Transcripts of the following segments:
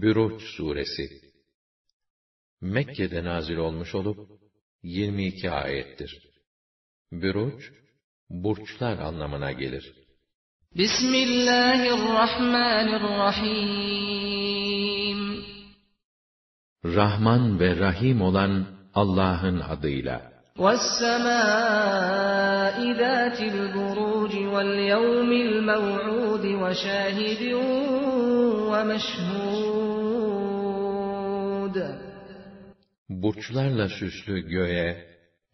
Büruç suresi Mekke'de nazil olmuş olup 22 ayettir. Büruç burçlar anlamına gelir. Bismillahirrahmanirrahim Rahman ve Rahim olan Allah'ın adıyla. وَالسَّمَاءِ ذَاتِ الْبُرُوجِ وَالْيَوْمِ الْمَوْعُودِ وَشَاهِدٍ وَمَشْهُودٍ Burçlarla süslü göğe,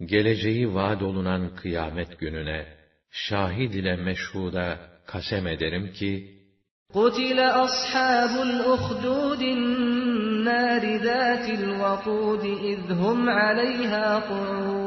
geleceği vaad olunan kıyamet gününe, şahid ile meşhuda kasem ederim ki, قُتِلَ أَصْحَابُ الْأُخْدُودِ النَّارِ ذَاتِ الْوَقُودِ إِذْ هُمْ عَلَيْهَا قُعُودٌ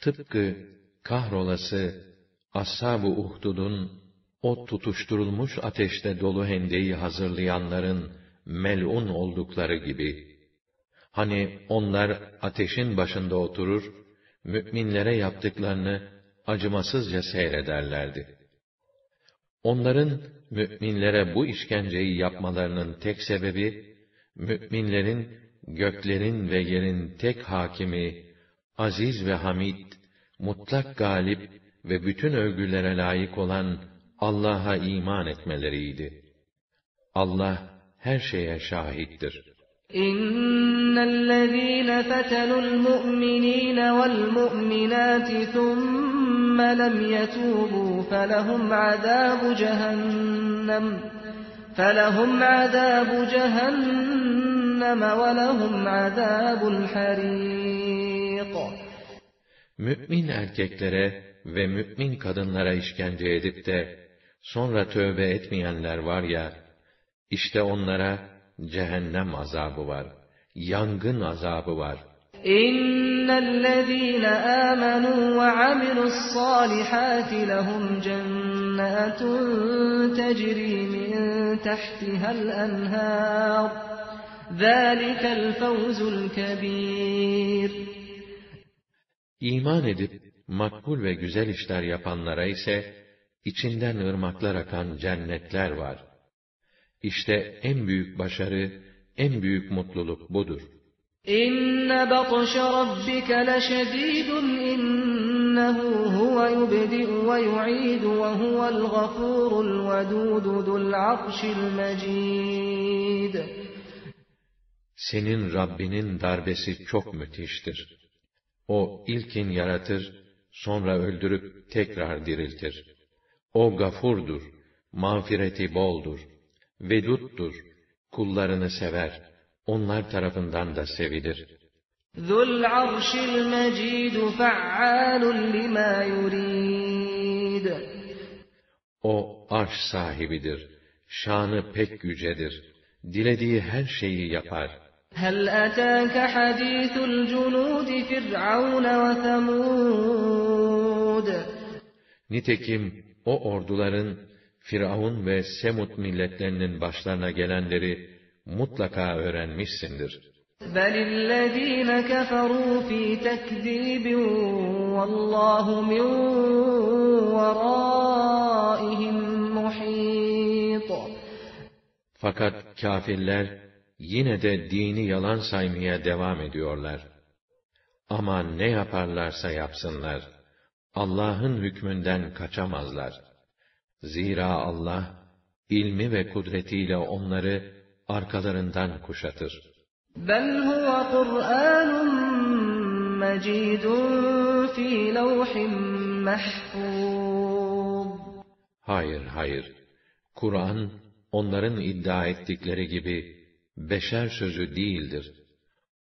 tıpkı kahrolası Ashab-ı Uhdud'un o tutuşturulmuş ateşte dolu hendeyi hazırlayanların melun oldukları gibi, hani onlar ateşin başında oturur, müminlere yaptıklarını acımasızca seyrederlerdi. Onların müminlere bu işkenceyi yapmalarının tek sebebi, müminlerin göklerin ve yerin tek hakimi, aziz ve hamid, mutlak galip ve bütün övgülere layık olan Allah'a iman etmeleriydi. Allah her şeye şahittir. إن الذين فتنوا المؤمنين والمؤمنات ثم لم يتوبوا فلهم عذاب جهنم فلهم عذاب جهنم ولهم عذاب الحريق Mümin erkeklere ve mümin kadınlara işkence edip de sonra tövbe etmeyenler var ya, işte onlara cehennem azabı var, yangın azabı var. إن الذين آمنوا وعملوا الصالحات لهم جنات تجري من تحتها الأنهار ذلك الفوز الكبير İman edip makbul ve güzel işler yapanlara ise içinden ırmaklar akan cennetler var. İşte en büyük başarı, en büyük mutluluk budur. İnne batşe rabbike leşedîdun innehu huve yubdi'u ve yu'idu ve huvel gafurul vedudu dul arşil mecid. Senin Rabbinin darbesi çok müthiştir. O ilkin yaratır, sonra öldürüp tekrar diriltir. O gafurdur, mağfireti boldur, veduttur, kullarını sever, onlar tarafından da sevilir. ذو العرش المجيد فعال لما يريد O arş sahibidir, şanı pek yücedir, dilediği her şeyi yapar. هل أتاك حديث الجنود فرعون وثمود Nitekim o orduların Firavun ve Semut milletlerinin başlarına gelenleri mutlaka öğrenmişsindir. بل الذين كفروا في تكذيب والله من ورائهم محيط Fakat kâfirler yine de dini yalan saymaya devam ediyorlar. Ama ne yaparlarsa yapsınlar, Allah'ın hükmünden kaçamazlar. Zira Allah, ilmi ve kudretiyle onları arkalarından kuşatır. بل هو قرآن مجيد في لوح محفوظ Hayır, hayır. Kur'an, onların iddia ettikleri gibi, beşer sözü değildir.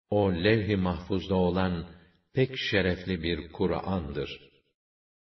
O levh-i mahfuzda olan pek şerefli bir Kur'an'dır.